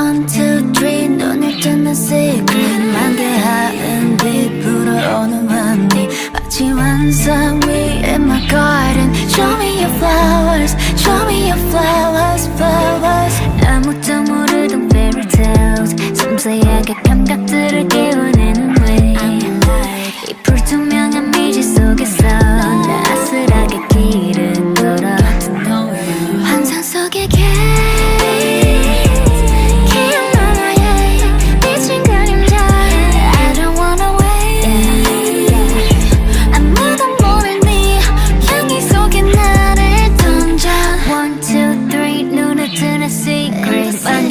One, two, three 눈을 뜨는 secret 만개하은 빛 불어오는 환희 마치 환상 위에 my garden Show me your flowers Show me your flowers, flowers 아무도 모르던 fairy tales 섬세하게 감각들을 깨워내는 way 이 불투명한 미지 속에서 나 아슬하게 길을 걸어 환상 속의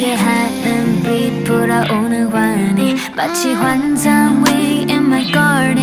secret 만개하는 빛 불어오는 환희 마치 환상 위 in my garden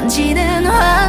던지는 화.